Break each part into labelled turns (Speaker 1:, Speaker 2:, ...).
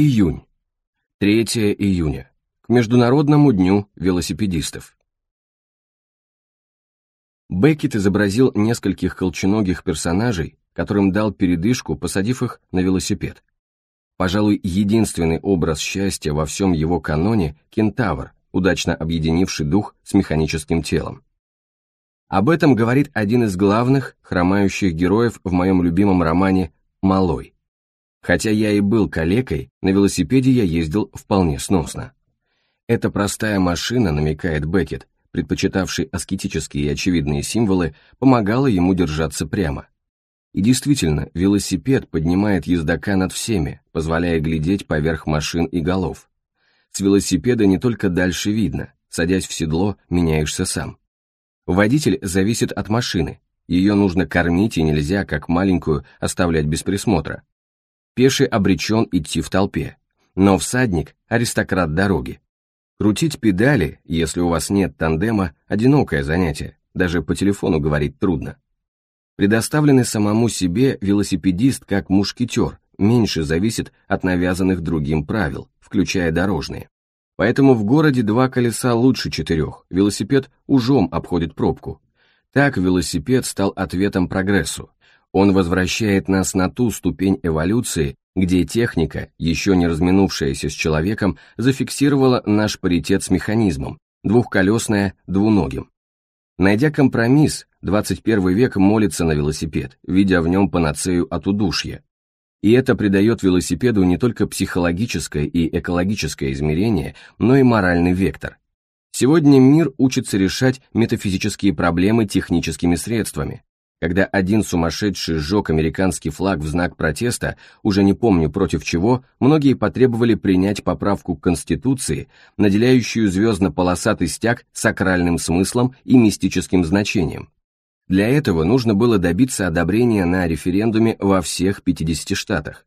Speaker 1: Июнь. 3 июня. К Международному дню велосипедистов. Беккет изобразил нескольких колченогих персонажей, которым дал передышку, посадив их на велосипед. Пожалуй, единственный образ счастья во всем его каноне – кентавр, удачно объединивший дух с механическим телом. Об этом говорит один из главных, хромающих героев в моем любимом романе «Малой». Хотя я и был калекой, на велосипеде я ездил вполне сносно. Эта простая машина, намекает Беккет, предпочитавший аскетические и очевидные символы, помогала ему держаться прямо. И действительно, велосипед поднимает ездока над всеми, позволяя глядеть поверх машин и голов. С велосипеда не только дальше видно, садясь в седло, меняешься сам. Водитель зависит от машины, ее нужно кормить и нельзя, как маленькую, оставлять без присмотра, пеший обречен идти в толпе, но всадник – аристократ дороги. Крутить педали, если у вас нет тандема, одинокое занятие, даже по телефону говорить трудно. Предоставленный самому себе велосипедист как мушкетер меньше зависит от навязанных другим правил, включая дорожные. Поэтому в городе два колеса лучше четырех, велосипед ужом обходит пробку. Так велосипед стал ответом прогрессу, он возвращает нас на ту ступень эволюции, где техника, еще не разминувшаяся с человеком, зафиксировала наш паритет с механизмом, двухколесная, двуногим. Найдя компромисс, 21 век молится на велосипед, видя в нем панацею от удушья. И это придает велосипеду не только психологическое и экологическое измерение, но и моральный вектор. Сегодня мир учится решать метафизические проблемы техническими средствами, когда один сумасшедший сжег американский флаг в знак протеста, уже не помню против чего, многие потребовали принять поправку к Конституции, наделяющую звездно-полосатый стяг сакральным смыслом и мистическим значением. Для этого нужно было добиться одобрения на референдуме во всех 50 штатах.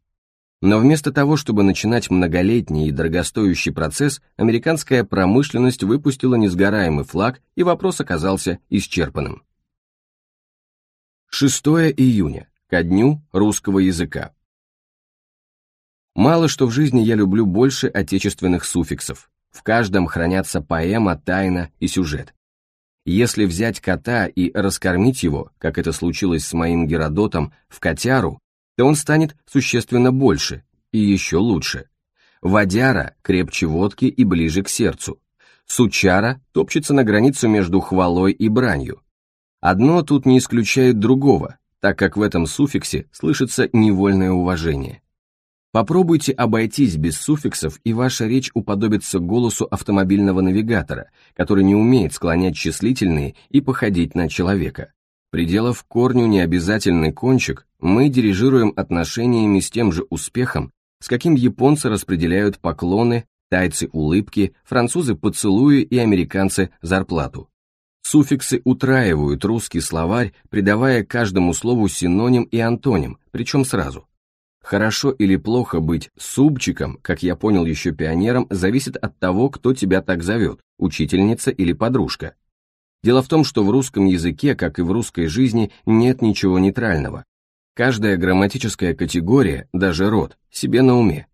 Speaker 1: Но вместо того, чтобы начинать многолетний и дорогостоящий процесс, американская промышленность выпустила несгораемый флаг, и вопрос оказался исчерпанным. 6 июня, ко дню русского языка. Мало что в жизни я люблю больше отечественных суффиксов. В каждом хранятся поэма, тайна и сюжет. Если взять кота и раскормить его, как это случилось с моим Геродотом, в котяру, то он станет существенно больше и еще лучше. Водяра крепче водки и ближе к сердцу. Сучара топчется на границу между хвалой и бранью. Одно тут не исключает другого, так как в этом суффиксе слышится невольное уважение. Попробуйте обойтись без суффиксов, и ваша речь уподобится голосу автомобильного навигатора, который не умеет склонять числительные и походить на человека. Приделав корню необязательный кончик, мы дирижируем отношениями с тем же успехом, с каким японцы распределяют поклоны, тайцы улыбки, французы поцелуи и американцы зарплату. Суффиксы утраивают русский словарь, придавая каждому слову синоним и антоним, причем сразу. Хорошо или плохо быть субчиком, как я понял еще пионером, зависит от того, кто тебя так зовет, учительница или подружка. Дело в том, что в русском языке, как и в русской жизни, нет ничего нейтрального. Каждая грамматическая категория, даже род, себе на уме.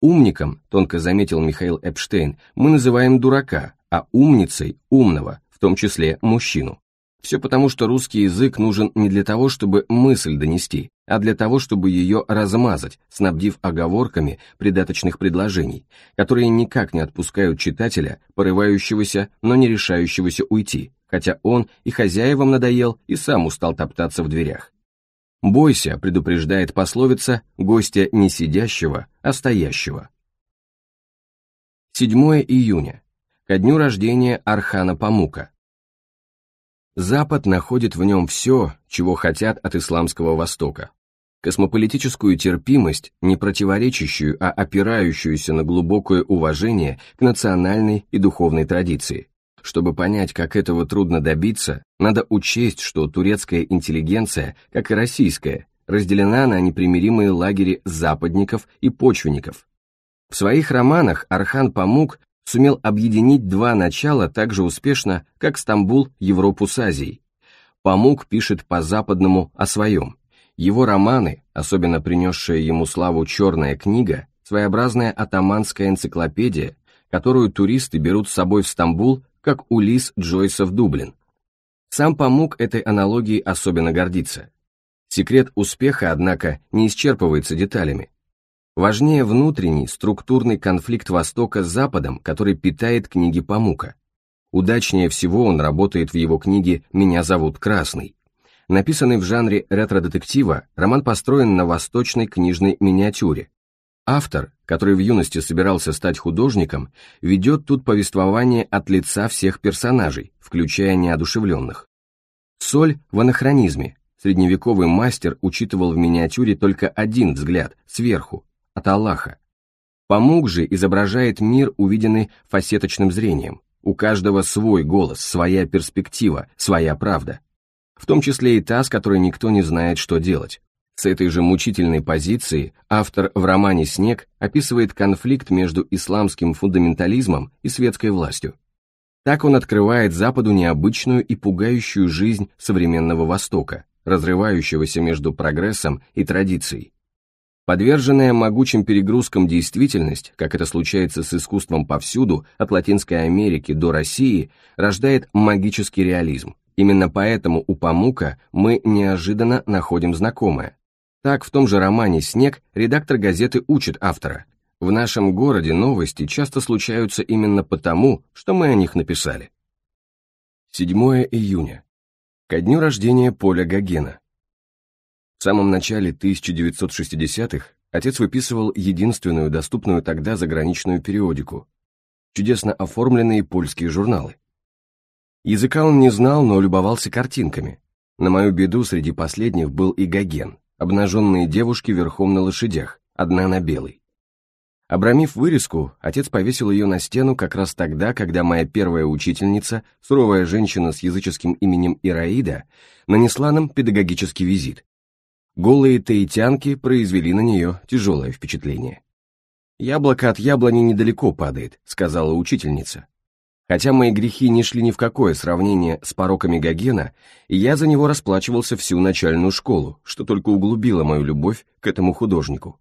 Speaker 1: Умником, тонко заметил Михаил Эпштейн, мы называем дурака, а умницей – умного, том числе мужчину. Все потому, что русский язык нужен не для того, чтобы мысль донести, а для того, чтобы ее размазать, снабдив оговорками придаточных предложений, которые никак не отпускают читателя, порывающегося, но не решающегося уйти, хотя он и хозяевам надоел, и сам устал топтаться в дверях. «Бойся», — предупреждает пословица, гостя не сидящего, а стоящего. 7 июня ко дню рождения Архана Памука. Запад находит в нем все, чего хотят от исламского Востока. Космополитическую терпимость, не противоречащую, а опирающуюся на глубокое уважение к национальной и духовной традиции. Чтобы понять, как этого трудно добиться, надо учесть, что турецкая интеллигенция, как и российская, разделена на непримиримые лагеря западников и почвенников. В своих романах Архан Памук сумел объединить два начала так же успешно, как Стамбул Европу с Азией. Памук пишет по-западному о своем. Его романы, особенно принесшая ему славу «Черная книга», своеобразная атаманская энциклопедия, которую туристы берут с собой в Стамбул, как Улис Джойса в Дублин. Сам Памук этой аналогии особенно гордится. Секрет успеха, однако, не исчерпывается деталями. Важнее внутренний, структурный конфликт Востока с Западом, который питает книги Памука. Удачнее всего он работает в его книге «Меня зовут Красный». Написанный в жанре ретро-детектива, роман построен на восточной книжной миниатюре. Автор, который в юности собирался стать художником, ведет тут повествование от лица всех персонажей, включая неодушевленных. Соль в анахронизме. Средневековый мастер учитывал в миниатюре только один взгляд, сверху, от Аллаха. Памук же изображает мир, увиденный фасеточным зрением. У каждого свой голос, своя перспектива, своя правда. В том числе и та, с которой никто не знает, что делать. С этой же мучительной позиции автор в романе «Снег» описывает конфликт между исламским фундаментализмом и светской властью. Так он открывает Западу необычную и пугающую жизнь современного Востока, разрывающегося между прогрессом и традицией. Подверженная могучим перегрузкам действительность, как это случается с искусством повсюду, от Латинской Америки до России, рождает магический реализм. Именно поэтому у Памука мы неожиданно находим знакомое. Так, в том же романе «Снег» редактор газеты учит автора. В нашем городе новости часто случаются именно потому, что мы о них написали. 7 июня. Ко дню рождения Поля Гогена. В самом начале 1960-х отец выписывал единственную доступную тогда заграничную периодику – чудесно оформленные польские журналы. Языка он не знал, но любовался картинками. На мою беду среди последних был и Гоген, обнаженные девушки верхом на лошадях, одна на белой. Обрамив вырезку, отец повесил ее на стену как раз тогда, когда моя первая учительница, суровая женщина с языческим именем Ираида, нанесла нам педагогический визит. Голые таитянки произвели на нее тяжелое впечатление. «Яблоко от яблони недалеко падает», — сказала учительница. Хотя мои грехи не шли ни в какое сравнение с пороками Гогена, я за него расплачивался всю начальную школу, что только углубило мою любовь к этому художнику.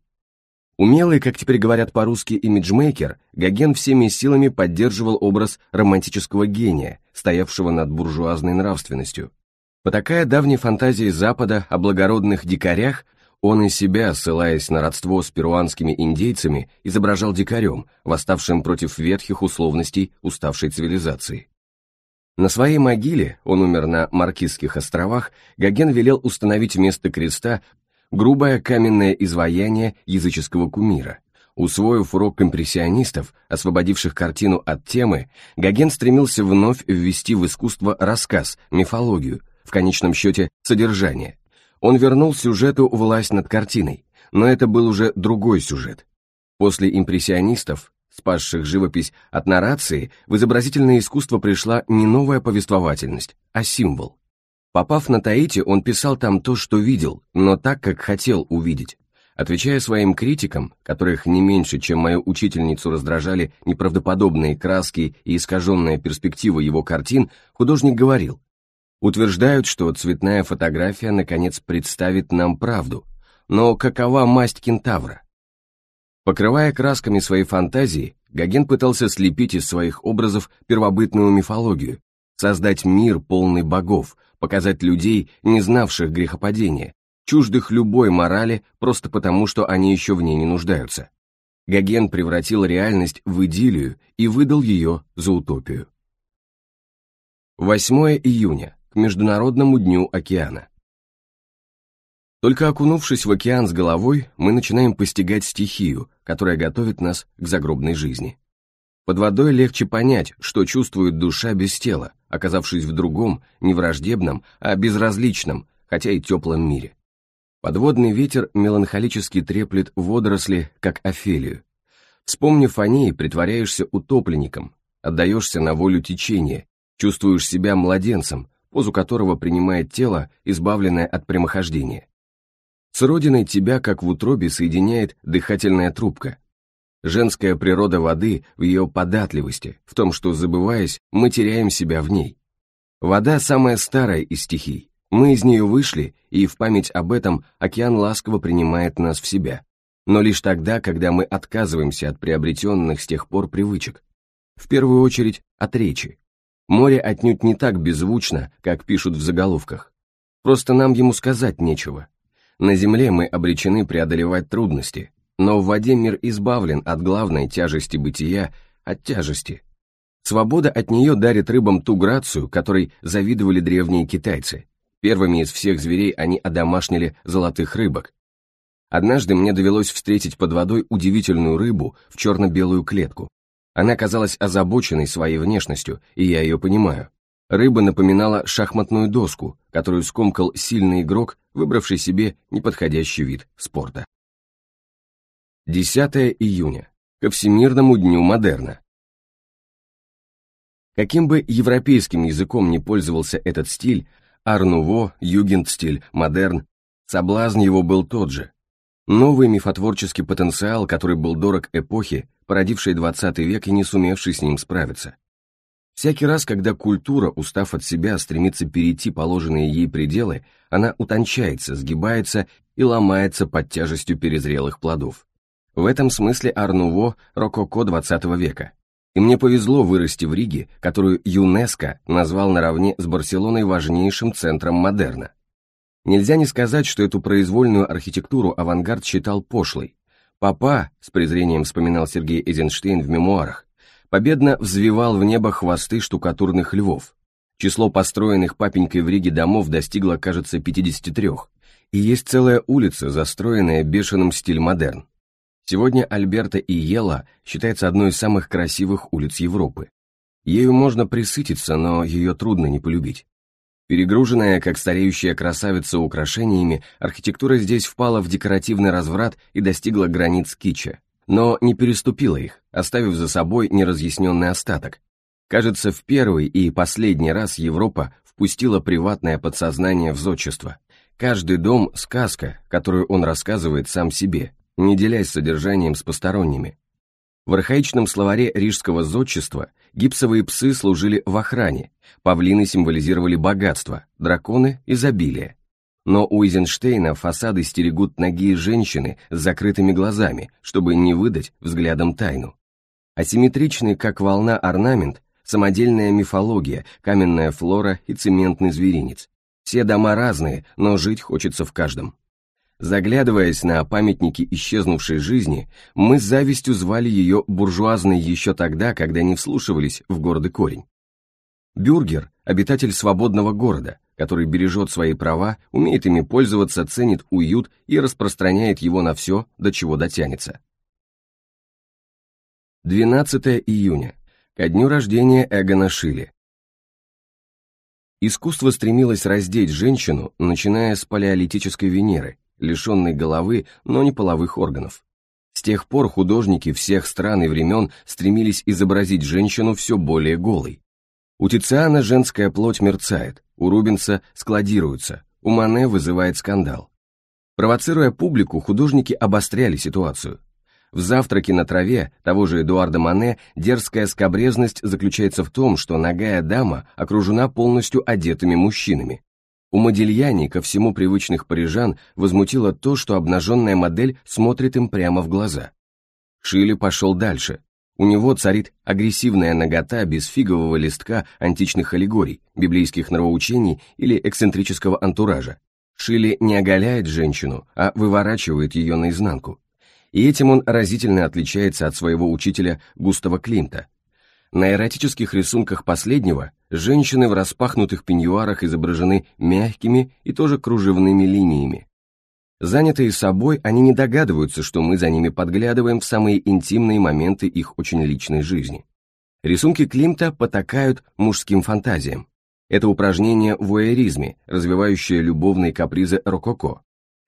Speaker 1: Умелый, как теперь говорят по-русски, имиджмейкер, Гоген всеми силами поддерживал образ романтического гения, стоявшего над буржуазной нравственностью, по такая давней фантазии Запада о благородных дикарях, он и себя, ссылаясь на родство с перуанскими индейцами, изображал дикарем, восставшим против ветхих условностей уставшей цивилизации. На своей могиле, он умер на Маркизских островах, Гоген велел установить вместо креста грубое каменное изваяние языческого кумира. Усвоив урок импрессионистов, освободивших картину от темы, Гоген стремился вновь ввести в искусство рассказ, мифологию, в конечном счете содержание. Он вернул сюжету власть над картиной, но это был уже другой сюжет. После импрессионистов, спасших живопись от нарации, в изобразительное искусство пришла не новая повествовательность, а символ. Попав на Таити, он писал там то, что видел, но так, как хотел увидеть. Отвечая своим критикам, которых не меньше, чем мою учительницу раздражали неправдоподобные краски и искаженная перспектива его картин, художник говорил – Утверждают, что цветная фотография наконец представит нам правду, но какова масть кентавра? Покрывая красками свои фантазии, Гоген пытался слепить из своих образов первобытную мифологию, создать мир полный богов, показать людей, не знавших грехопадения, чуждых любой морали просто потому, что они еще в ней не нуждаются. Гоген превратил реальность в идиллию и выдал ее за утопию. 8 июня к Международному дню океана. Только окунувшись в океан с головой, мы начинаем постигать стихию, которая готовит нас к загробной жизни. Под водой легче понять, что чувствует душа без тела, оказавшись в другом, не враждебном, а безразличном, хотя и теплом мире. Подводный ветер меланхолически треплет водоросли, как Офелию. Вспомнив о ней, притворяешься утопленником, отдаешься на волю течения, чувствуешь себя младенцем, позу которого принимает тело, избавленное от прямохождения. С родиной тебя, как в утробе, соединяет дыхательная трубка. Женская природа воды в ее податливости, в том, что, забываясь, мы теряем себя в ней. Вода самая старая из стихий. Мы из нее вышли, и в память об этом океан ласково принимает нас в себя. Но лишь тогда, когда мы отказываемся от приобретенных с тех пор привычек. В первую очередь от речи, Море отнюдь не так беззвучно, как пишут в заголовках. Просто нам ему сказать нечего. На земле мы обречены преодолевать трудности, но в воде мир избавлен от главной тяжести бытия, от тяжести. Свобода от нее дарит рыбам ту грацию, которой завидовали древние китайцы. Первыми из всех зверей они одомашнили золотых рыбок. Однажды мне довелось встретить под водой удивительную рыбу в черно-белую клетку. Она казалась озабоченной своей внешностью, и я ее понимаю. Рыба напоминала шахматную доску, которую скомкал сильный игрок, выбравший себе неподходящий вид спорта. 10 июня. Ко Всемирному дню модерна. Каким бы европейским языком не пользовался этот стиль, Арнуво, Югендстиль, Модерн, соблазн его был тот же. Новый мифотворческий потенциал, который был дорог эпохе, породивший 20 век и не сумевший с ним справиться. Всякий раз, когда культура, устав от себя, стремится перейти положенные ей пределы, она утончается, сгибается и ломается под тяжестью перезрелых плодов. В этом смысле Арнуво – рококо XX века. И мне повезло вырасти в Риге, которую ЮНЕСКО назвал наравне с Барселоной важнейшим центром модерна. Нельзя не сказать, что эту произвольную архитектуру авангард считал пошлой, Папа, с презрением вспоминал Сергей Эйзенштейн в мемуарах, победно взвивал в небо хвосты штукатурных львов. Число построенных папенькой в Риге домов достигло, кажется, 53, и есть целая улица, застроенная бешеным стиль модерн. Сегодня Альберта и Ела считается одной из самых красивых улиц Европы. Ею можно присытиться, но ее трудно не полюбить. Перегруженная, как стареющая красавица украшениями, архитектура здесь впала в декоративный разврат и достигла границ кича, но не переступила их, оставив за собой неразъясненный остаток. Кажется, в первый и последний раз Европа впустила приватное подсознание в зодчество. Каждый дом – сказка, которую он рассказывает сам себе, не делясь содержанием с посторонними. В архаичном словаре рижского зодчества Гипсовые псы служили в охране, павлины символизировали богатство, драконы – изобилие. Но у Эйзенштейна фасады стерегут ноги женщины с закрытыми глазами, чтобы не выдать взглядом тайну. Асимметричный, как волна, орнамент, самодельная мифология, каменная флора и цементный зверинец. Все дома разные, но жить хочется в каждом. Заглядываясь на памятники исчезнувшей жизни, мы с завистью звали ее буржуазной еще тогда, когда не вслушивались в гордый корень. Бюргер – обитатель свободного города, который бережет свои права, умеет ими пользоваться, ценит уют и распространяет его на все, до чего дотянется. 12 июня. Ко дню рождения Эгона Шилли. Искусство стремилось раздеть женщину, начиная с палеолитической Венеры, лишенный головы, но не половых органов. С тех пор художники всех стран и времен стремились изобразить женщину все более голой. У Тициана женская плоть мерцает, у Рубенса складируется, у Мане вызывает скандал. Провоцируя публику, художники обостряли ситуацию. В «Завтраке на траве» того же Эдуарда Мане дерзкая скобрезность заключается в том, что ногая дама окружена полностью одетыми мужчинами. У Модильяни ко всему привычных парижан возмутило то, что обнаженная модель смотрит им прямо в глаза. Шили пошел дальше. У него царит агрессивная нагота без фигового листка античных аллегорий, библейских нравоучений или эксцентрического антуража. Шили не оголяет женщину, а выворачивает ее наизнанку. И этим он разительно отличается от своего учителя Густава Климта. На эротических рисунках последнего Женщины в распахнутых пеньюарах изображены мягкими и тоже кружевными линиями. Занятые собой, они не догадываются, что мы за ними подглядываем в самые интимные моменты их очень личной жизни. Рисунки Климта потакают мужским фантазиям. Это упражнение в уэризме, развивающее любовные капризы рококо.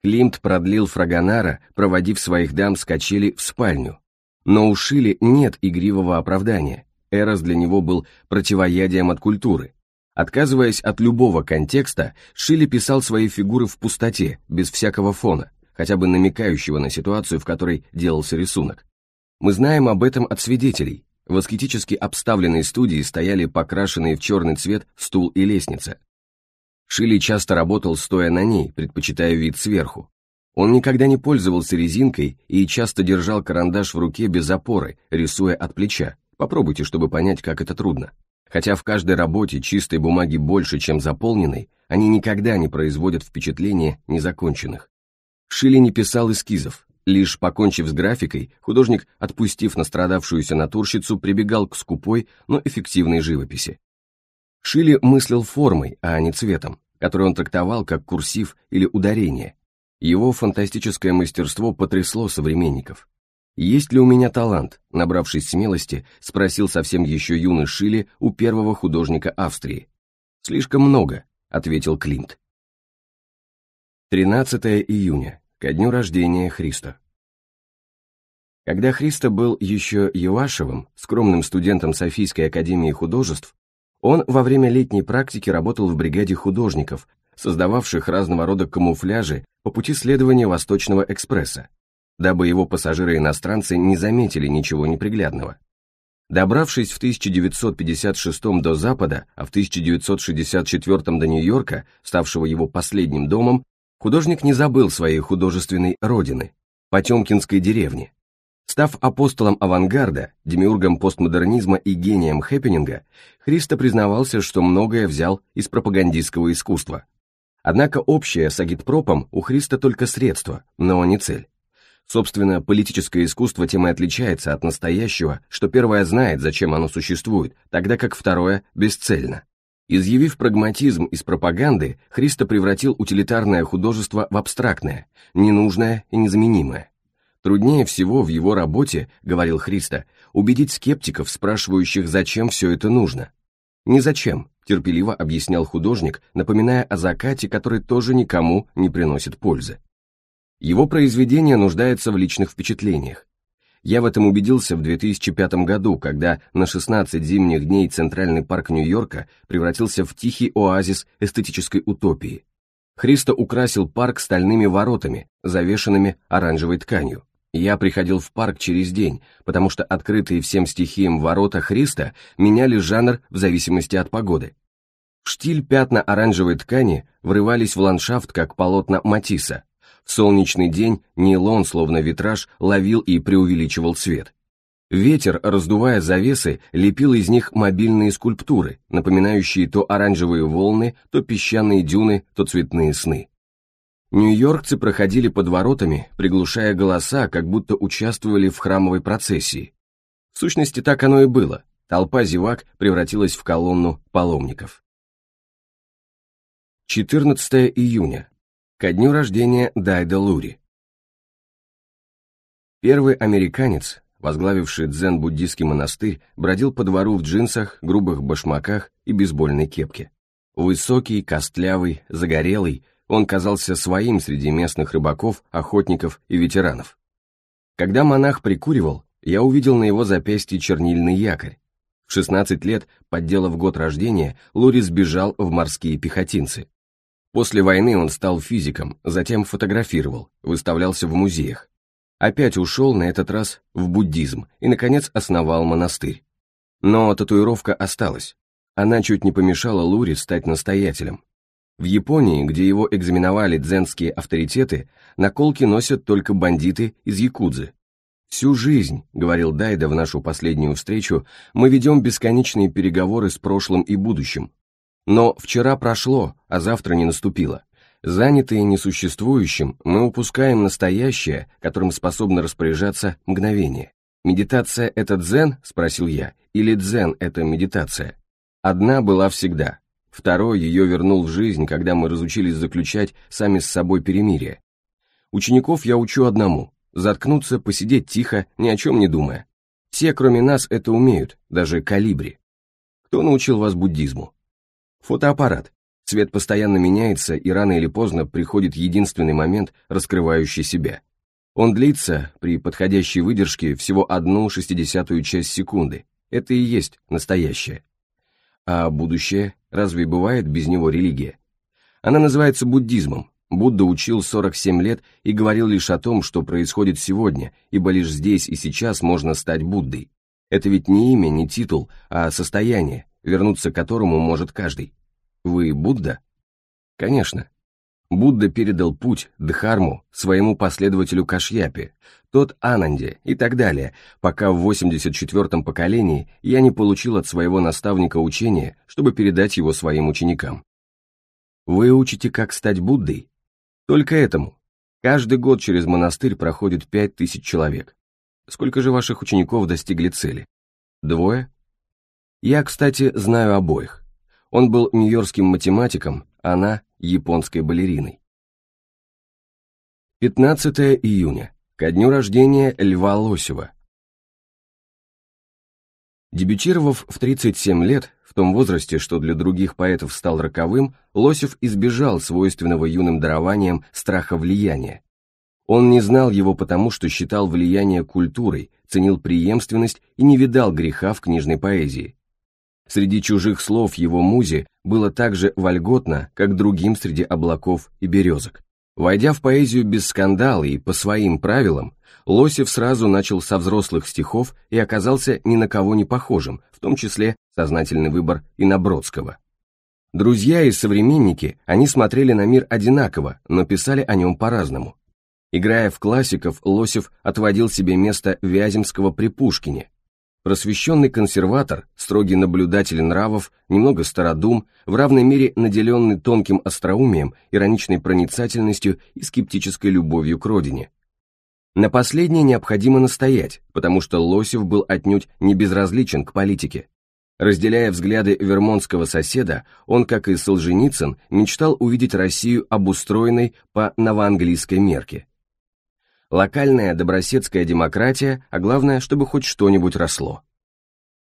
Speaker 1: Климт продлил Фрагонара, проводив своих дам с качели в спальню. Но у Шили нет игривого оправдания. Эрос для него был противоядием от культуры. Отказываясь от любого контекста, Шиле писал свои фигуры в пустоте, без всякого фона, хотя бы намекающего на ситуацию, в которой делался рисунок. Мы знаем об этом от свидетелей. В аскетически обставленной студии стояли покрашенные в черный цвет стул и лестница. Шилли часто работал стоя на ней, предпочитая вид сверху. Он никогда не пользовался резинкой и часто держал карандаш в руке без опоры, рисуя от плеча, Попробуйте, чтобы понять, как это трудно. Хотя в каждой работе чистой бумаги больше, чем заполненной, они никогда не производят впечатление незаконченных. Шилли не писал эскизов. Лишь покончив с графикой, художник, отпустив настрадавшуюся натурщицу, прибегал к скупой, но эффективной живописи. Шилли мыслил формой, а не цветом, который он трактовал как курсив или ударение. Его фантастическое мастерство потрясло современников. «Есть ли у меня талант?» — набравшись смелости, спросил совсем еще юный Шиле у первого художника Австрии. «Слишком много», — ответил Климт. 13 июня, ко дню рождения Христа. Когда Христа был еще Юашевым, скромным студентом Софийской академии художеств, он во время летней практики работал в бригаде художников, создававших разного рода камуфляжи по пути следования Восточного экспресса дабы его пассажиры-иностранцы не заметили ничего неприглядного. Добравшись в 1956 до Запада, а в 1964 до Нью-Йорка, ставшего его последним домом, художник не забыл своей художественной родины, Потемкинской деревни. Став апостолом авангарда, демиургом постмодернизма и гением хэппининга, Христо признавался, что многое взял из пропагандистского искусства. Однако общее с агитпропом у Христа только средство, но не цель. Собственно, политическое искусство тем и отличается от настоящего, что первое знает, зачем оно существует, тогда как второе бесцельно. Изъявив прагматизм из пропаганды, Христо превратил утилитарное художество в абстрактное, ненужное и незаменимое. Труднее всего в его работе, говорил Христо, убедить скептиков, спрашивающих, зачем все это нужно. «Не зачем», — терпеливо объяснял художник, напоминая о закате, который тоже никому не приносит пользы. Его произведение нуждается в личных впечатлениях. Я в этом убедился в 2005 году, когда на 16 зимних дней Центральный парк Нью-Йорка превратился в тихий оазис эстетической утопии. Христо украсил парк стальными воротами, завешенными оранжевой тканью. Я приходил в парк через день, потому что открытые всем стихиям ворота Христа меняли жанр в зависимости от погоды. В штиль пятна оранжевой ткани врывались в ландшафт, как полотна Матисса, в солнечный день нейлон, словно витраж, ловил и преувеличивал цвет. Ветер, раздувая завесы, лепил из них мобильные скульптуры, напоминающие то оранжевые волны, то песчаные дюны, то цветные сны. Нью-Йоркцы проходили под воротами, приглушая голоса, как будто участвовали в храмовой процессии. В сущности, так оно и было. Толпа зевак превратилась в колонну паломников. 14 июня ко дню рождения Дайда Лури. Первый американец, возглавивший дзен-буддийский монастырь, бродил по двору в джинсах, грубых башмаках и бейсбольной кепке. Высокий, костлявый, загорелый, он казался своим среди местных рыбаков, охотников и ветеранов. Когда монах прикуривал, я увидел на его запястье чернильный якорь. В 16 лет, подделав год рождения, Лури сбежал в морские пехотинцы. После войны он стал физиком, затем фотографировал, выставлялся в музеях. Опять ушел, на этот раз, в буддизм и, наконец, основал монастырь. Но татуировка осталась. Она чуть не помешала Лури стать настоятелем. В Японии, где его экзаменовали дзенские авторитеты, наколки носят только бандиты из Якудзы. «Всю жизнь», — говорил Дайда в нашу последнюю встречу, «мы ведем бесконечные переговоры с прошлым и будущим, но вчера прошло, а завтра не наступило. Занятые несуществующим, мы упускаем настоящее, которым способно распоряжаться мгновение. «Медитация — это дзен?» — спросил я. «Или дзен — это медитация?» Одна была всегда. второе ее вернул в жизнь, когда мы разучились заключать сами с собой перемирие. Учеников я учу одному — заткнуться, посидеть тихо, ни о чем не думая. Все, кроме нас, это умеют, даже калибри. Кто научил вас буддизму? Фотоаппарат. Цвет постоянно меняется, и рано или поздно приходит единственный момент, раскрывающий себя. Он длится, при подходящей выдержке, всего одну шестидесятую часть секунды. Это и есть настоящее. А будущее? Разве бывает без него религия? Она называется буддизмом. Будда учил 47 лет и говорил лишь о том, что происходит сегодня, ибо лишь здесь и сейчас можно стать Буддой. Это ведь не имя, не титул, а состояние, вернуться к которому может каждый. Вы Будда? Конечно. Будда передал путь Дхарму своему последователю Кашьяпе, тот Ананде и так далее, пока в 84-м поколении я не получил от своего наставника учение, чтобы передать его своим ученикам. Вы учите, как стать Буддой? Только этому. Каждый год через монастырь проходит 5000 человек. Сколько же ваших учеников достигли цели? Двое? Я, кстати, знаю обоих. Он был нью-йоркским математиком, она – японской балериной. 15 июня. Ко дню рождения Льва Лосева. Дебютировав в 37 лет, в том возрасте, что для других поэтов стал роковым, Лосев избежал свойственного юным дарованиям страха влияния. Он не знал его потому, что считал влияние культурой, ценил преемственность и не видал греха в книжной поэзии. Среди чужих слов его музе было так же вольготно, как другим среди облаков и березок. Войдя в поэзию без скандала и по своим правилам, Лосев сразу начал со взрослых стихов и оказался ни на кого не похожим, в том числе сознательный выбор и на Бродского. Друзья и современники, они смотрели на мир одинаково, но писали о нем по-разному. Играя в классиков, Лосев отводил себе место Вяземского при Пушкине, Просвещенный консерватор, строгий наблюдатель нравов, немного стародум, в равной мере наделенный тонким остроумием, ироничной проницательностью и скептической любовью к родине. На последнее необходимо настоять, потому что Лосев был отнюдь не безразличен к политике. Разделяя взгляды вермонтского соседа, он, как и Солженицын, мечтал увидеть Россию обустроенной по новоанглийской мерке – Локальная добросетская демократия, а главное, чтобы хоть что-нибудь росло.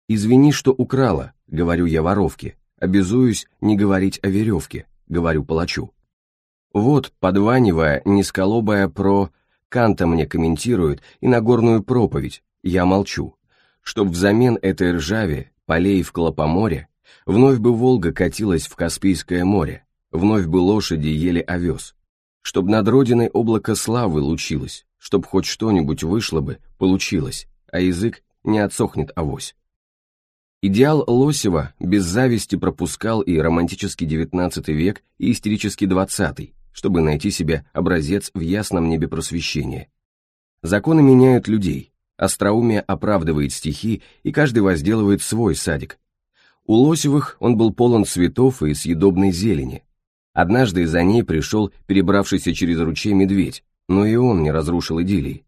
Speaker 1: «Извини, что украла», — говорю я воровке, обязуюсь не говорить о веревке, говорю палачу. Вот, подванивая, низколобая про... Канта мне комментирует и на горную проповедь, я молчу. Чтоб взамен этой ржаве полей в Клопоморе, вновь бы Волга катилась в Каспийское море, вновь бы лошади ели овес. Чтоб над родиной облако славы лучилось, чтоб хоть что-нибудь вышло бы, получилось, а язык не отсохнет авось. Идеал Лосева без зависти пропускал и романтический девятнадцатый век, и истерический двадцатый, чтобы найти себе образец в ясном небе просвещения. Законы меняют людей, остроумие оправдывает стихи, и каждый возделывает свой садик. У Лосевых он был полон цветов и съедобной зелени. Однажды за ней пришел перебравшийся через ручей медведь, но и он не разрушил идиллий.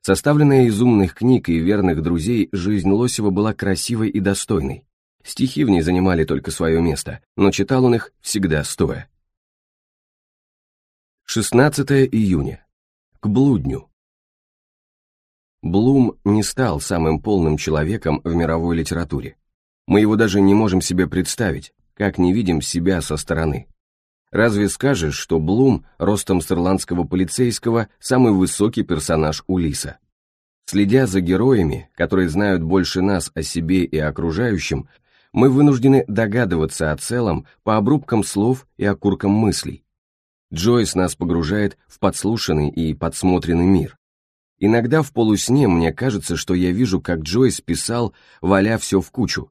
Speaker 1: Составленная из умных книг и верных друзей, жизнь Лосева была красивой и достойной. Стихи в ней занимали только свое место, но читал он их всегда стоя. 16 июня. К блудню. Блум не стал самым полным человеком в мировой литературе. Мы его даже не можем себе представить, как не видим себя со стороны. Разве скажешь, что Блум, ростом с ирландского полицейского, самый высокий персонаж Улиса? Следя за героями, которые знают больше нас о себе и окружающем, мы вынуждены догадываться о целом по обрубкам слов и окуркам мыслей. Джойс нас погружает в подслушанный и подсмотренный мир. Иногда в полусне мне кажется, что я вижу, как Джойс писал, валя все в кучу.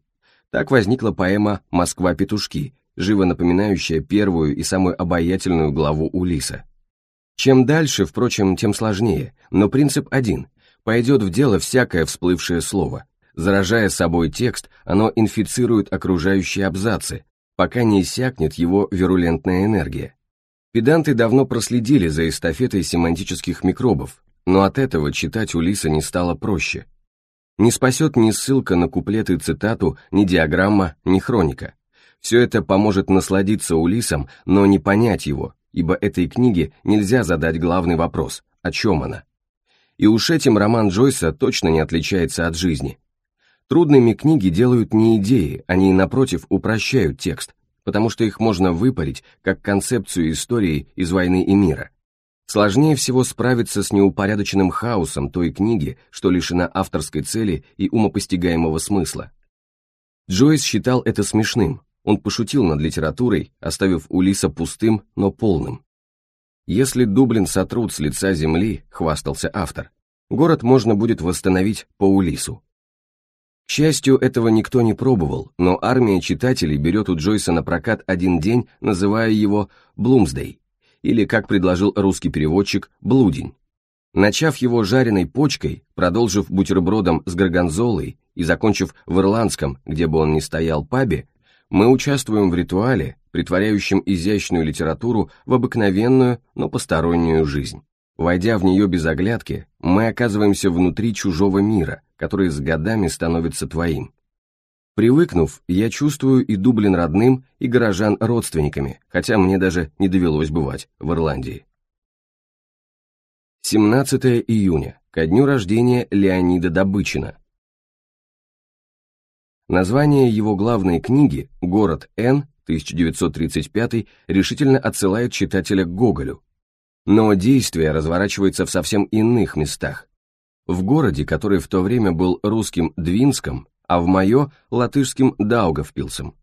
Speaker 1: Так возникла поэма «Москва-петушки», живо напоминающая первую и самую обаятельную главу Улиса. Чем дальше, впрочем, тем сложнее, но принцип один – пойдет в дело всякое всплывшее слово. Заражая собой текст, оно инфицирует окружающие абзацы, пока не иссякнет его вирулентная энергия. Педанты давно проследили за эстафетой семантических микробов, но от этого читать Улиса не стало проще. Не спасет ни ссылка на куплеты цитату, ни диаграмма, ни хроника. Все это поможет насладиться Улисом, но не понять его, ибо этой книге нельзя задать главный вопрос «О чем она?». И уж этим роман Джойса точно не отличается от жизни. Трудными книги делают не идеи, они, напротив, упрощают текст, потому что их можно выпарить как концепцию истории из «Войны и мира». Сложнее всего справиться с неупорядоченным хаосом той книги, что лишена авторской цели и умопостигаемого смысла. Джойс считал это смешным, он пошутил над литературой, оставив Улиса пустым, но полным. Если Дублин сотрут с лица земли, хвастался автор, город можно будет восстановить по Улису. К счастью, этого никто не пробовал, но армия читателей берет у Джойса на прокат один день, называя его «Блумсдей», или, как предложил русский переводчик, «Блудень». Начав его жареной почкой, продолжив бутербродом с горгонзолой и закончив в ирландском, где бы он ни стоял, пабе, мы участвуем в ритуале, притворяющем изящную литературу в обыкновенную, но постороннюю жизнь. Войдя в нее без оглядки, мы оказываемся внутри чужого мира, который с годами становится твоим. Привыкнув, я чувствую и Дублин родным, и горожан родственниками, хотя мне даже не довелось бывать в Ирландии. 17 июня, ко дню рождения Леонида Добычина, Название его главной книги «Город Н» 1935 решительно отсылает читателя к Гоголю. Но действие разворачивается в совсем иных местах. В городе, который в то время был русским Двинском, а в мое – латышским Даугавпилсом.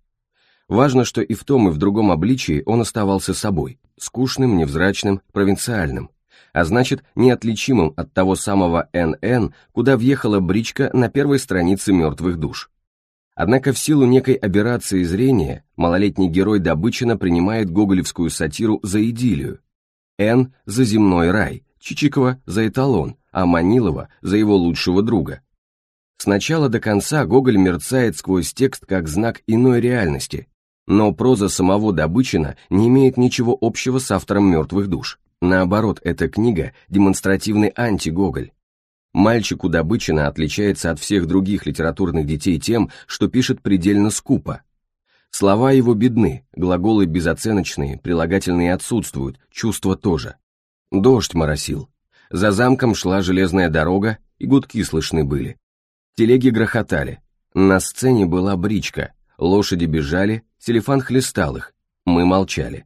Speaker 1: Важно, что и в том, и в другом обличии он оставался собой, скучным, невзрачным, провинциальным, а значит, неотличимым от того самого НН, куда въехала бричка на первой странице «Мертвых душ». Однако в силу некой аберрации зрения малолетний герой Добычина принимает гоголевскую сатиру за идиллию, Н за земной рай, Чичикова за эталон, а Манилова за его лучшего друга. Сначала до конца Гоголь мерцает сквозь текст как знак иной реальности, но проза самого Добычина не имеет ничего общего с автором «Мертвых душ». Наоборот, эта книга – демонстративный анти-Гоголь, Мальчик у Добычина отличается от всех других литературных детей тем, что пишет предельно скупо. Слова его бедны, глаголы безоценочные, прилагательные отсутствуют, чувства тоже. Дождь моросил. За замком шла железная дорога, и гудки слышны были. Телеги грохотали. На сцене была бричка, лошади бежали, телефон хлестал их, мы молчали.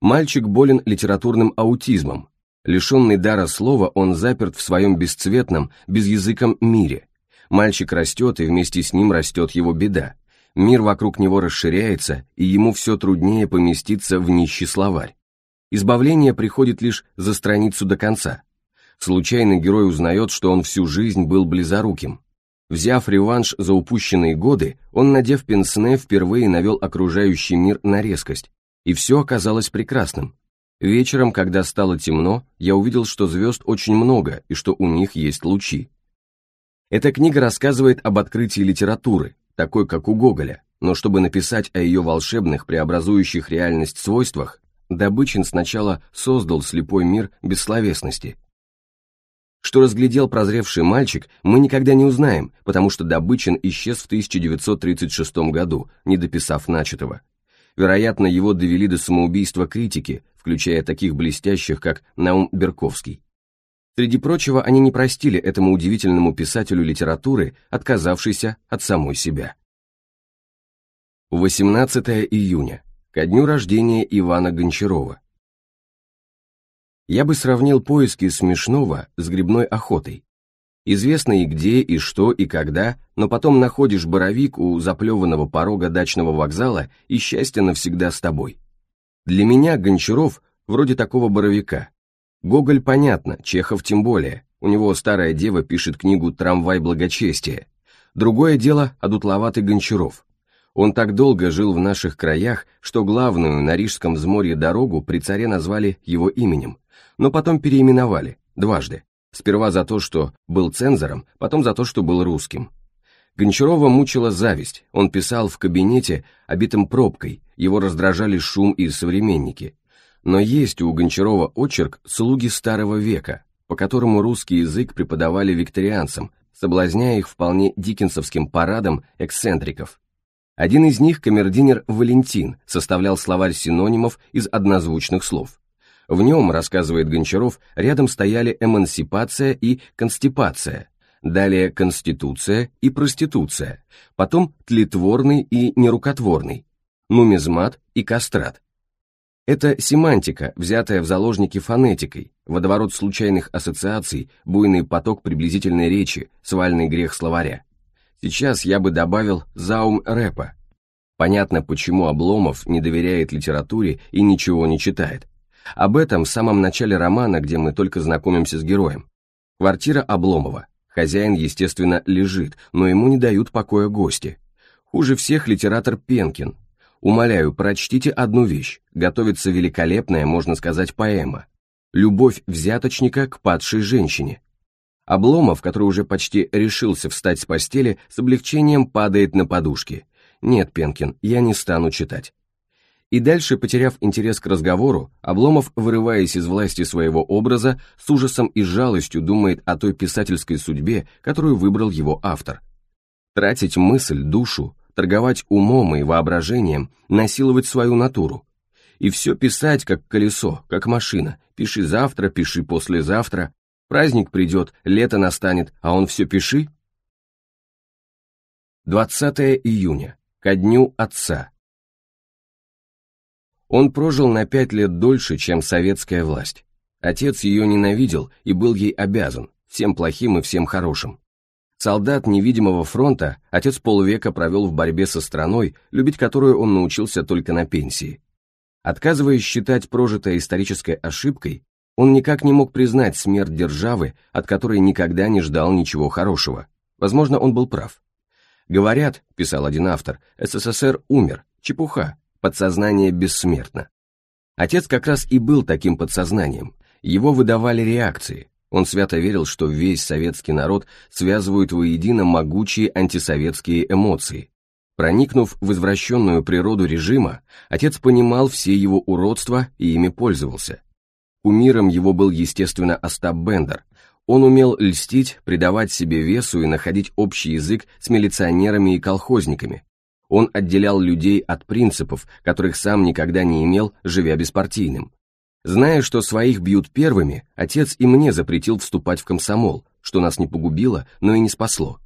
Speaker 1: Мальчик болен литературным аутизмом, Лишенный дара слова, он заперт в своем бесцветном, безязыком мире. Мальчик растет, и вместе с ним растет его беда. Мир вокруг него расширяется, и ему все труднее поместиться в нищий словарь. Избавление приходит лишь за страницу до конца. Случайный герой узнает, что он всю жизнь был близоруким. Взяв реванш за упущенные годы, он, надев пенсне, впервые навел окружающий мир на резкость, и все оказалось прекрасным, Вечером, когда стало темно, я увидел, что звезд очень много и что у них есть лучи. Эта книга рассказывает об открытии литературы, такой как у Гоголя, но чтобы написать о ее волшебных, преобразующих реальность свойствах, Добычин сначала создал слепой мир бессловесности. Что разглядел прозревший мальчик, мы никогда не узнаем, потому что Добычин исчез в 1936 году, не дописав начатого. Вероятно, его довели до самоубийства критики, включая таких блестящих, как Наум Берковский. Среди прочего, они не простили этому удивительному писателю литературы, отказавшейся от самой себя. 18 июня, ко дню рождения Ивана Гончарова. Я бы сравнил поиски смешного с грибной охотой. Известно и где, и что, и когда, но потом находишь боровик у заплеванного порога дачного вокзала, и счастье навсегда с тобой. Для меня Гончаров вроде такого боровика. Гоголь понятно, Чехов тем более, у него старая дева пишет книгу «Трамвай благочестия». Другое дело одутловатый Гончаров. Он так долго жил в наших краях, что главную на Рижском взморье дорогу при царе назвали его именем, но потом переименовали, дважды. Сперва за то, что был цензором, потом за то, что был русским. Гончарова мучила зависть, он писал в кабинете, обитом пробкой, его раздражали шум и современники. Но есть у Гончарова очерк «Слуги старого века», по которому русский язык преподавали викторианцам, соблазняя их вполне дикенсовским парадом эксцентриков. Один из них, камердинер Валентин, составлял словарь синонимов из однозвучных слов. В нем, рассказывает Гончаров, рядом стояли эмансипация и констипация, далее конституция и проституция, потом тлетворный и нерукотворный, нумизмат и кастрат. Это семантика, взятая в заложники фонетикой, водоворот случайных ассоциаций, буйный поток приблизительной речи, свальный грех словаря. Сейчас я бы добавил заум рэпа. Понятно, почему Обломов не доверяет литературе и ничего не читает. Об этом в самом начале романа, где мы только знакомимся с героем. Квартира Обломова. Хозяин, естественно, лежит, но ему не дают покоя гости. Хуже всех литератор Пенкин. Умоляю, прочтите одну вещь. Готовится великолепная, можно сказать, поэма. «Любовь взяточника к падшей женщине». Обломов, который уже почти решился встать с постели, с облегчением падает на подушки. «Нет, Пенкин, я не стану читать. И дальше, потеряв интерес к разговору, Обломов, вырываясь из власти своего образа, с ужасом и жалостью думает о той писательской судьбе, которую выбрал его автор. Тратить мысль, душу, торговать умом и воображением, насиловать свою натуру. И все писать, как колесо, как машина. Пиши завтра, пиши послезавтра. Праздник придет, лето настанет, а он все пиши. 20 июня, ко дню отца, он прожил на пять лет дольше, чем советская власть. Отец ее ненавидел и был ей обязан, всем плохим и всем хорошим. Солдат невидимого фронта отец полвека провел в борьбе со страной, любить которую он научился только на пенсии. Отказываясь считать прожитое исторической ошибкой, он никак не мог признать смерть державы, от которой никогда не ждал ничего хорошего. Возможно, он был прав. «Говорят», — писал один автор, — «СССР умер. Чепуха. Подсознание бессмертно. Отец как раз и был таким подсознанием. Его выдавали реакции. Он свято верил, что весь советский народ связывают воедино могучие антисоветские эмоции. Проникнув в извращенную природу режима, отец понимал все его уродства и ими пользовался. Кумиром его был, естественно, Остап Бендер. Он умел льстить, придавать себе весу и находить общий язык с милиционерами и колхозниками, он отделял людей от принципов, которых сам никогда не имел, живя беспартийным. Зная, что своих бьют первыми, отец и мне запретил вступать в комсомол, что нас не погубило, но и не спасло.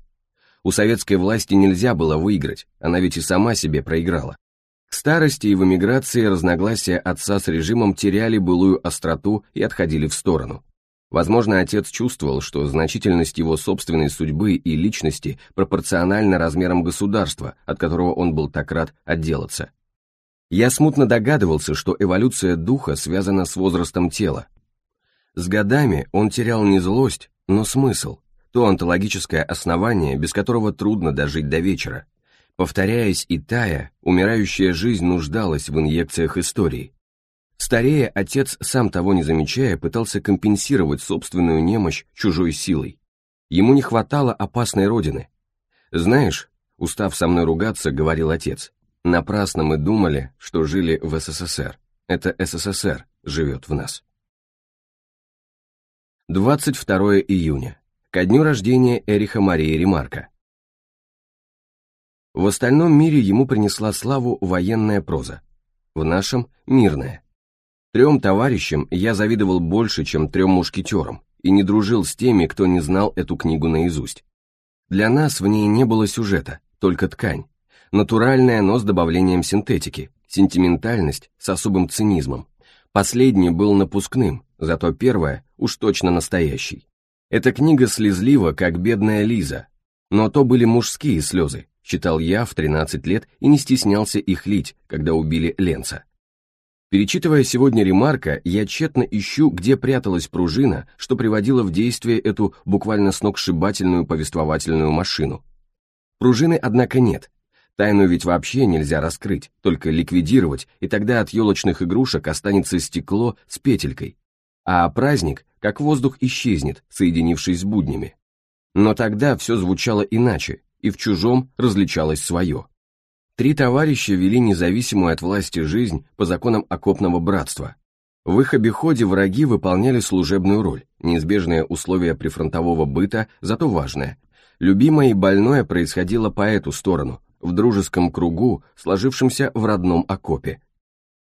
Speaker 1: У советской власти нельзя было выиграть, она ведь и сама себе проиграла. К старости и в эмиграции разногласия отца с режимом теряли былую остроту и отходили в сторону. Возможно, отец чувствовал, что значительность его собственной судьбы и личности пропорциональна размерам государства, от которого он был так рад отделаться. Я смутно догадывался, что эволюция духа связана с возрастом тела. С годами он терял не злость, но смысл, то онтологическое основание, без которого трудно дожить до вечера. Повторяясь и тая, умирающая жизнь нуждалась в инъекциях истории. Старея, отец, сам того не замечая, пытался компенсировать собственную немощь чужой силой. Ему не хватало опасной родины. «Знаешь», — устав со мной ругаться, говорил отец, «напрасно мы думали, что жили в СССР. Это СССР живет в нас». 22 июня. Ко дню рождения Эриха Марии Ремарка. В остальном мире ему принесла славу военная проза, в нашем – мирная. Трем товарищам я завидовал больше, чем трем мушкетерам, и не дружил с теми, кто не знал эту книгу наизусть. Для нас в ней не было сюжета, только ткань. Натуральная, но с добавлением синтетики, сентиментальность с особым цинизмом. Последний был напускным, зато первое уж точно настоящий. Эта книга слезлива, как бедная Лиза. Но то были мужские слезы, читал я в 13 лет и не стеснялся их лить, когда убили Ленца. Перечитывая сегодня ремарка, я тщетно ищу, где пряталась пружина, что приводила в действие эту буквально сногсшибательную повествовательную машину. Пружины, однако, нет. Тайну ведь вообще нельзя раскрыть, только ликвидировать, и тогда от елочных игрушек останется стекло с петелькой. А праздник, как воздух, исчезнет, соединившись с буднями. Но тогда все звучало иначе, и в чужом различалось свое. Три товарища вели независимую от власти жизнь по законам окопного братства. В их обиходе враги выполняли служебную роль, неизбежное условие прифронтового быта, зато важное. Любимое и больное происходило по эту сторону, в дружеском кругу, сложившемся в родном окопе.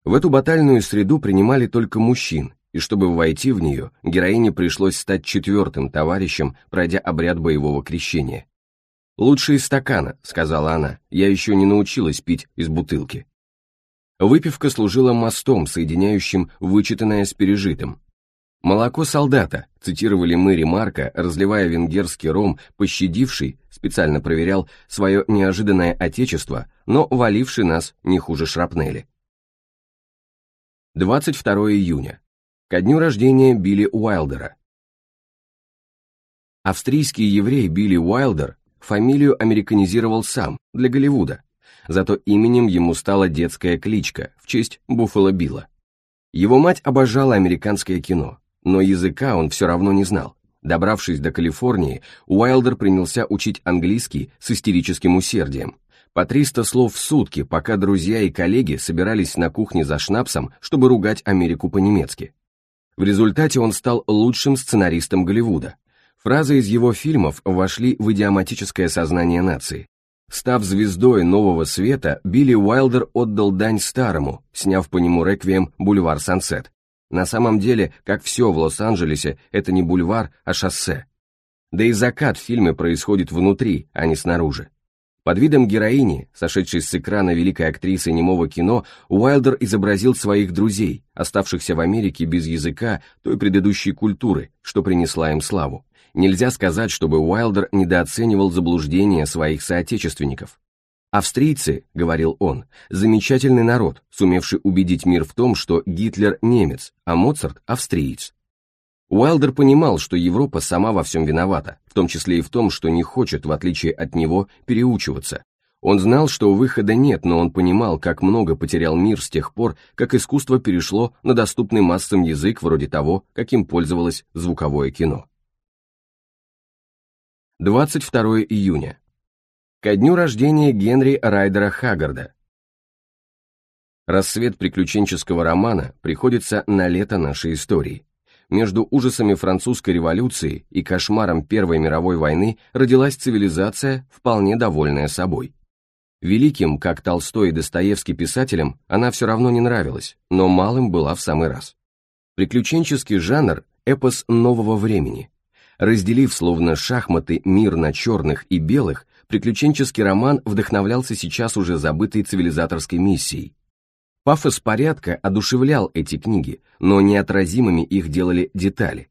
Speaker 1: В эту батальную среду принимали только мужчин, и чтобы войти в нее, героине пришлось стать четвертым товарищем, пройдя обряд боевого крещения. «Лучше из стакана», — сказала она, — «я еще не научилась пить из бутылки». Выпивка служила мостом, соединяющим вычитанное с пережитым. «Молоко солдата», — цитировали мы Ремарка, разливая венгерский ром, пощадивший, специально проверял, свое неожиданное отечество, но валивший нас не хуже шрапнели. 22 июня. Ко дню рождения Билли Уайлдера. Австрийский еврей Билли Уайлдер фамилию американизировал сам, для Голливуда, зато именем ему стала детская кличка в честь Буффало Билла. Его мать обожала американское кино, но языка он все равно не знал. Добравшись до Калифорнии, Уайлдер принялся учить английский с истерическим усердием. По 300 слов в сутки, пока друзья и коллеги собирались на кухне за шнапсом, чтобы ругать Америку по-немецки. В результате он стал лучшим сценаристом Голливуда, Фразы из его фильмов вошли в идиоматическое сознание нации. Став звездой нового света, Билли Уайлдер отдал дань старому, сняв по нему реквием «Бульвар Сансет». На самом деле, как все в Лос-Анджелесе, это не бульвар, а шоссе. Да и закат в фильме происходит внутри, а не снаружи. Под видом героини, сошедшей с экрана великой актрисы немого кино, Уайлдер изобразил своих друзей, оставшихся в Америке без языка той предыдущей культуры, что принесла им славу. Нельзя сказать, чтобы Уайлдер недооценивал заблуждения своих соотечественников. «Австрийцы», — говорил он, — «замечательный народ, сумевший убедить мир в том, что Гитлер немец, а Моцарт — австриец». Уайлдер понимал, что Европа сама во всем виновата, в том числе и в том, что не хочет, в отличие от него, переучиваться. Он знал, что выхода нет, но он понимал, как много потерял мир с тех пор, как искусство перешло на доступный массам язык вроде того, каким пользовалось звуковое кино. 22 июня. Ко дню рождения Генри Райдера Хаггарда. Рассвет приключенческого романа приходится на лето нашей истории. Между ужасами французской революции и кошмаром Первой мировой войны родилась цивилизация, вполне довольная собой. Великим, как Толстой и Достоевский писателям, она все равно не нравилась, но малым была в самый раз. Приключенческий жанр – эпос нового времени – Разделив словно шахматы мир на черных и белых, приключенческий роман вдохновлялся сейчас уже забытой цивилизаторской миссией. Пафос порядка одушевлял эти книги, но неотразимыми их делали детали.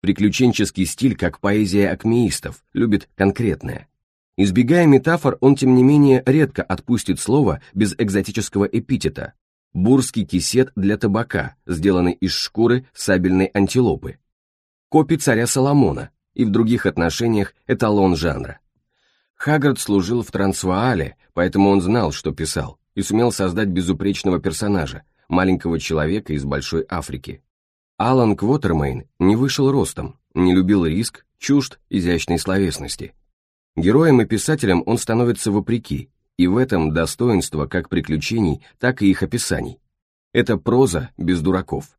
Speaker 1: Приключенческий стиль, как поэзия акмеистов, любит конкретное. Избегая метафор, он тем не менее редко отпустит слово без экзотического эпитета. Бурский кисет для табака, сделанный из шкуры сабельной антилопы, копий царя Соломона и в других отношениях эталон жанра. Хаггард служил в Трансваале, поэтому он знал, что писал, и сумел создать безупречного персонажа, маленького человека из Большой Африки. Алан Квотермейн не вышел ростом, не любил риск, чужд изящной словесности. Героем и писателем он становится вопреки, и в этом достоинство как приключений, так и их описаний. Это проза без дураков.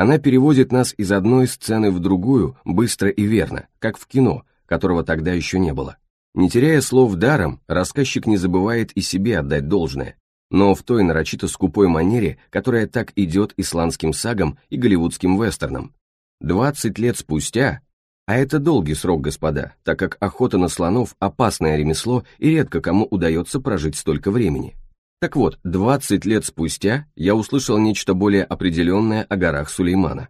Speaker 1: Она переводит нас из одной сцены в другую быстро и верно, как в кино, которого тогда еще не было. Не теряя слов даром, рассказчик не забывает и себе отдать должное, но в той нарочито скупой манере, которая так идет исландским сагам и голливудским вестернам. 20 лет спустя, а это долгий срок, господа, так как охота на слонов – опасное ремесло и редко кому удается прожить столько времени. Так вот, 20 лет спустя я услышал нечто более определенное о горах Сулеймана.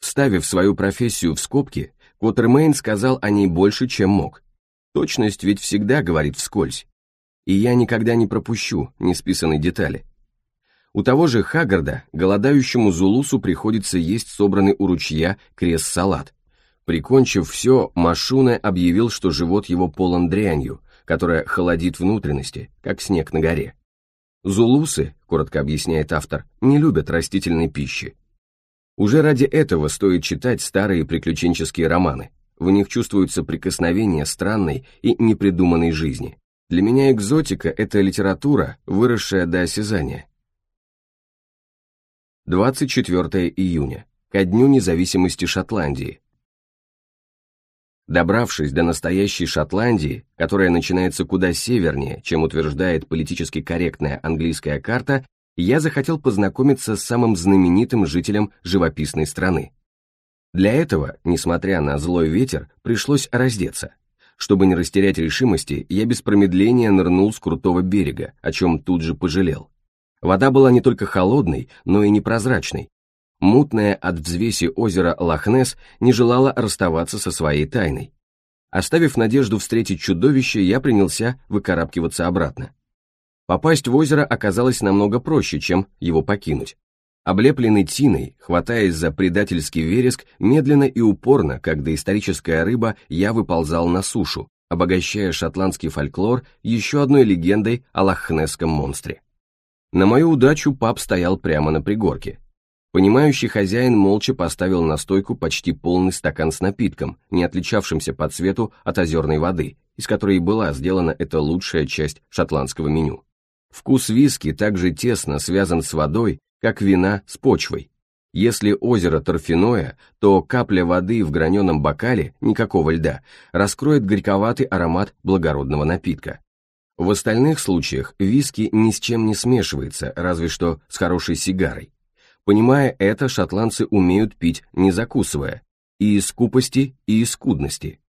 Speaker 1: Вставив свою профессию в скобки, Коттермейн сказал о ней больше, чем мог. Точность ведь всегда говорит вскользь. И я никогда не пропущу несписанной детали. У того же Хагарда, голодающему Зулусу приходится есть собранный у ручья крест-салат. Прикончив все, Машуна объявил, что живот его полон дрянью, которая холодит внутренности, как снег на горе. Зулусы, коротко объясняет автор, не любят растительной пищи. Уже ради этого стоит читать старые приключенческие романы. В них чувствуется прикосновение странной и непридуманной жизни. Для меня экзотика – это литература, выросшая до осязания. 24 июня, ко Дню независимости Шотландии, Добравшись до настоящей Шотландии, которая начинается куда севернее, чем утверждает политически корректная английская карта, я захотел познакомиться с самым знаменитым жителем живописной страны. Для этого, несмотря на злой ветер, пришлось раздеться. Чтобы не растерять решимости, я без промедления нырнул с крутого берега, о чем тут же пожалел. Вода была не только холодной, но и непрозрачной, Мутное от взвеси озеро Лохнес не желало расставаться со своей тайной. Оставив надежду встретить чудовище, я принялся выкарабкиваться обратно. Попасть в озеро оказалось намного проще, чем его покинуть. Облепленный тиной, хватаясь за предательский вереск, медленно и упорно, как доисторическая рыба, я выползал на сушу, обогащая шотландский фольклор еще одной легендой о лохнесском монстре. На мою удачу пап стоял прямо на пригорке, Понимающий хозяин молча поставил на стойку почти полный стакан с напитком, не отличавшимся по цвету от озерной воды, из которой была сделана эта лучшая часть шотландского меню. Вкус виски также тесно связан с водой, как вина с почвой. Если озеро торфяное, то капля воды в граненом бокале, никакого льда, раскроет горьковатый аромат благородного напитка. В остальных случаях виски ни с чем не смешивается, разве что с хорошей сигарой. Понимая это, шотландцы умеют пить, не закусывая, и из скупости, и из скудности.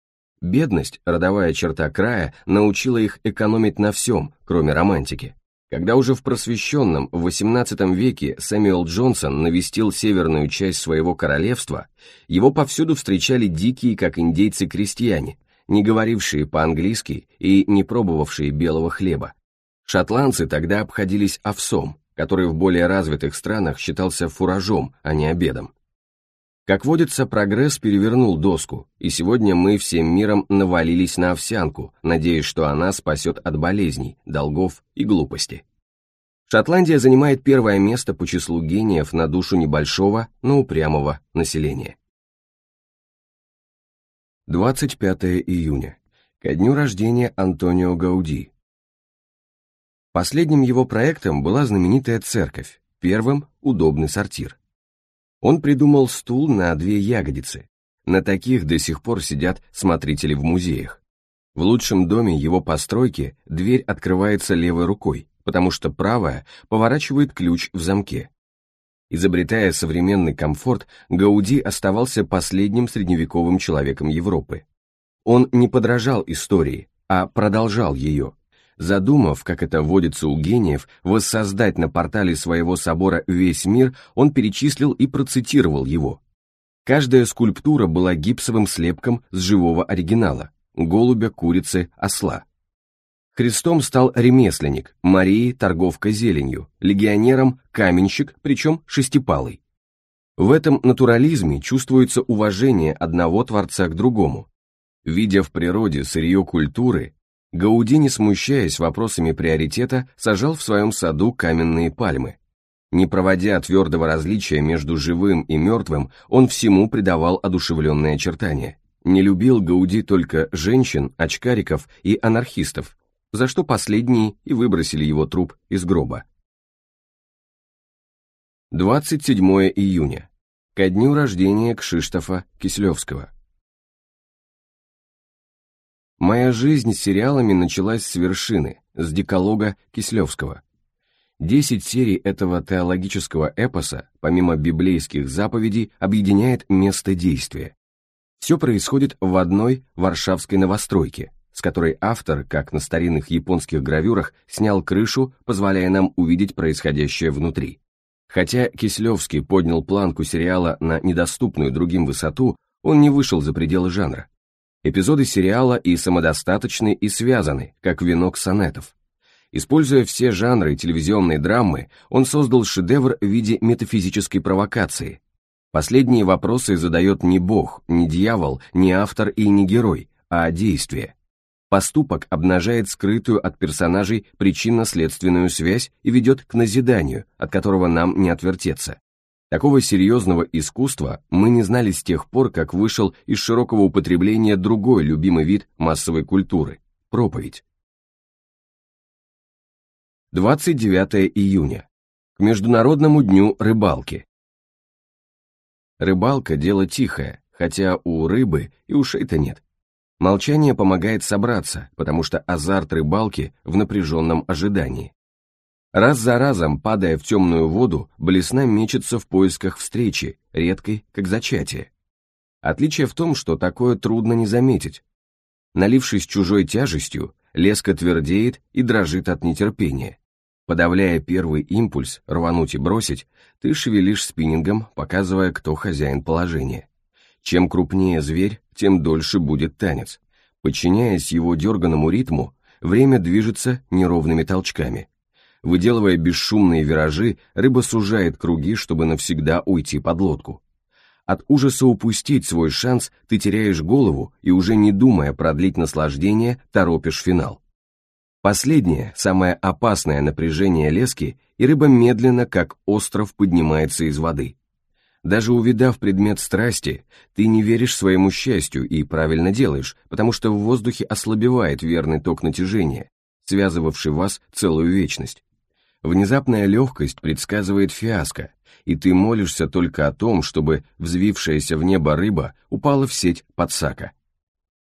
Speaker 1: Бедность, родовая черта края, научила их экономить на всем, кроме романтики. Когда уже в просвещенном, в XVIII веке Сэмюэл Джонсон навестил северную часть своего королевства, его повсюду встречали дикие, как индейцы, крестьяне, не говорившие по-английски и не пробовавшие белого хлеба. Шотландцы тогда обходились овсом, который в более развитых странах считался фуражом, а не обедом. Как водится, прогресс перевернул доску, и сегодня мы всем миром навалились на овсянку, надеясь, что она спасет от болезней, долгов и глупости. Шотландия занимает первое место по числу гениев на душу небольшого, но упрямого населения. 25 июня. Ко дню рождения Антонио Гауди, Последним его проектом была знаменитая церковь, первым – удобный сортир. Он придумал стул на две ягодицы. На таких до сих пор сидят смотрители в музеях. В лучшем доме его постройки дверь открывается левой рукой, потому что правая поворачивает ключ в замке. Изобретая современный комфорт, Гауди оставался последним средневековым человеком Европы. Он не подражал истории, а продолжал ее – Задумав, как это водится у гениев, воссоздать на портале своего собора весь мир, он перечислил и процитировал его. Каждая скульптура была гипсовым слепком с живого оригинала – голубя, курицы, осла. Христом стал ремесленник, Марии – торговка зеленью, легионером – каменщик, причем шестипалый. В этом натурализме чувствуется уважение одного творца к другому. Видя в природе сырье культуры, Гауди, не смущаясь вопросами приоритета, сажал в своем саду каменные пальмы. Не проводя твердого различия между живым и мертвым, он всему придавал одушевленные очертания. Не любил Гауди только женщин, очкариков и анархистов, за что последние и выбросили его труп из гроба. 27 июня. Ко дню рождения Кшиштофа Кислевского. Моя жизнь с сериалами началась с вершины, с декалога Кислевского. Десять серий этого теологического эпоса, помимо библейских заповедей, объединяет место действия. Все происходит в одной варшавской новостройке, с которой автор, как на старинных японских гравюрах, снял крышу, позволяя нам увидеть происходящее внутри. Хотя Кислевский поднял планку сериала на недоступную другим высоту, он не вышел за пределы жанра. Эпизоды сериала и самодостаточны, и связаны, как венок сонетов. Используя все жанры телевизионной драмы, он создал шедевр в виде метафизической провокации. Последние вопросы задает не бог, не дьявол, не автор и не герой, а действие. Поступок обнажает скрытую от персонажей причинно-следственную связь и ведет к назиданию, от которого нам не отвертеться. Такого серьезного искусства мы не знали с тех пор, как вышел из широкого употребления другой любимый вид массовой культуры – проповедь. 29 июня. К Международному дню рыбалки. Рыбалка – дело тихое, хотя у рыбы и ушей-то нет. Молчание помогает собраться, потому что азарт рыбалки в напряженном ожидании. Раз за разом, падая в темную воду, блесна мечется в поисках встречи, редкой, как зачатие. Отличие в том, что такое трудно не заметить. Налившись чужой тяжестью, леска твердеет и дрожит от нетерпения. Подавляя первый импульс рвануть и бросить, ты шевелишь спиннингом, показывая, кто хозяин положения. Чем крупнее зверь, тем дольше будет танец. Подчиняясь его дерганому ритму, время движется неровными толчками. Выделывая бесшумные виражи, рыба сужает круги, чтобы навсегда уйти под лодку. От ужаса упустить свой шанс ты теряешь голову и уже не думая продлить наслаждение, торопишь финал. Последнее, самое опасное напряжение лески, и рыба медленно, как остров, поднимается из воды. Даже увидав предмет страсти, ты не веришь своему счастью и правильно делаешь, потому что в воздухе ослабевает верный ток натяжения, связывавший вас целую вечность. Внезапная легкость предсказывает фиаско, и ты молишься только о том, чтобы взвившаяся в небо рыба упала в сеть подсака.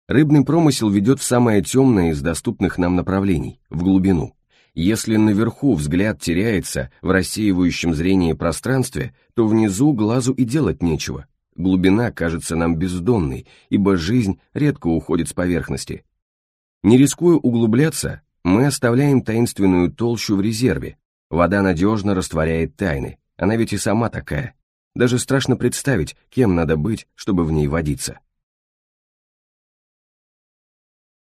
Speaker 1: Рыбный промысел ведет в самое темное из доступных нам направлений, в глубину. Если наверху взгляд теряется в рассеивающем зрении пространстве, то внизу глазу и делать нечего. Глубина кажется нам бездонной, ибо жизнь редко уходит с поверхности. Не рискуя углубляться, мы оставляем таинственную толщу в резерве. Вода надежно растворяет тайны, она ведь и сама такая. Даже страшно представить, кем надо быть, чтобы в ней водиться.